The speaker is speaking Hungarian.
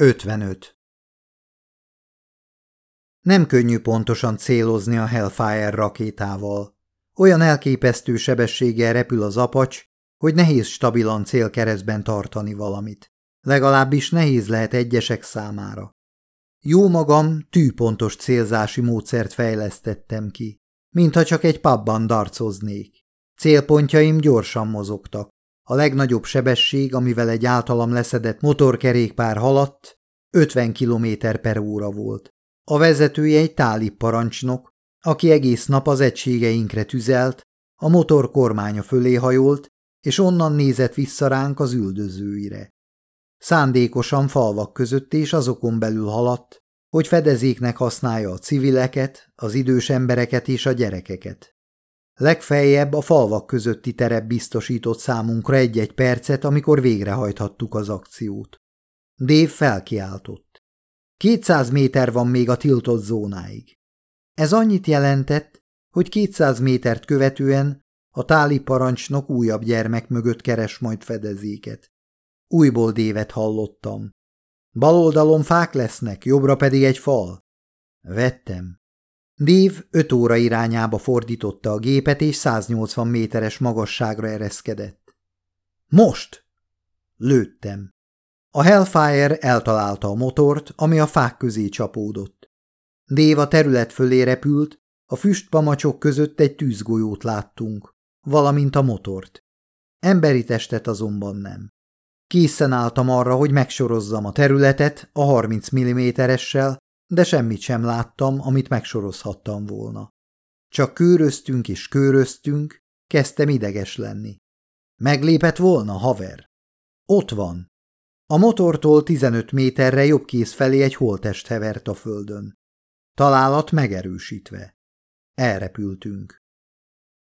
55. Nem könnyű pontosan célozni a Hellfire rakétával. Olyan elképesztő sebességgel repül az apacs, hogy nehéz stabilan célkeresztben tartani valamit. Legalábbis nehéz lehet egyesek számára. Jó magam tűpontos célzási módszert fejlesztettem ki, mintha csak egy pubban darcoznék. Célpontjaim gyorsan mozogtak. A legnagyobb sebesség, amivel egy általam leszedett motorkerékpár haladt, 50 km per óra volt. A vezetője egy táli parancsnok, aki egész nap az egységeinkre tüzelt, a motor kormánya fölé hajolt, és onnan nézett vissza ránk az üldözőire. Szándékosan falvak között és azokon belül haladt, hogy fedezéknek használja a civileket, az idős embereket és a gyerekeket. Legfeljebb a falvak közötti terep biztosított számunkra egy-egy percet, amikor végrehajthattuk az akciót. Dave felkiáltott. Kétszáz méter van még a tiltott zónáig. Ez annyit jelentett, hogy kétszáz métert követően a táli parancsnok újabb gyermek mögött keres majd fedezéket. Újból dévet hallottam. Bal oldalon fák lesznek, jobbra pedig egy fal. Vettem. Dév öt óra irányába fordította a gépet, és 180 méteres magasságra ereszkedett. Most! Lőttem. A Hellfire eltalálta a motort, ami a fák közé csapódott. Dév a terület fölé repült, a füstpamacsok között egy tűzgolyót láttunk, valamint a motort. Emberi testet azonban nem. Készen álltam arra, hogy megsorozzam a területet a 30 mm-essel, de semmit sem láttam, amit megsorozhattam volna. Csak kőröztünk és kőröztünk, kezdtem ideges lenni. Meglépett volna, haver? Ott van. A motortól 15 méterre jobb kéz felé egy holtest hevert a földön. Találat megerősítve. Elrepültünk.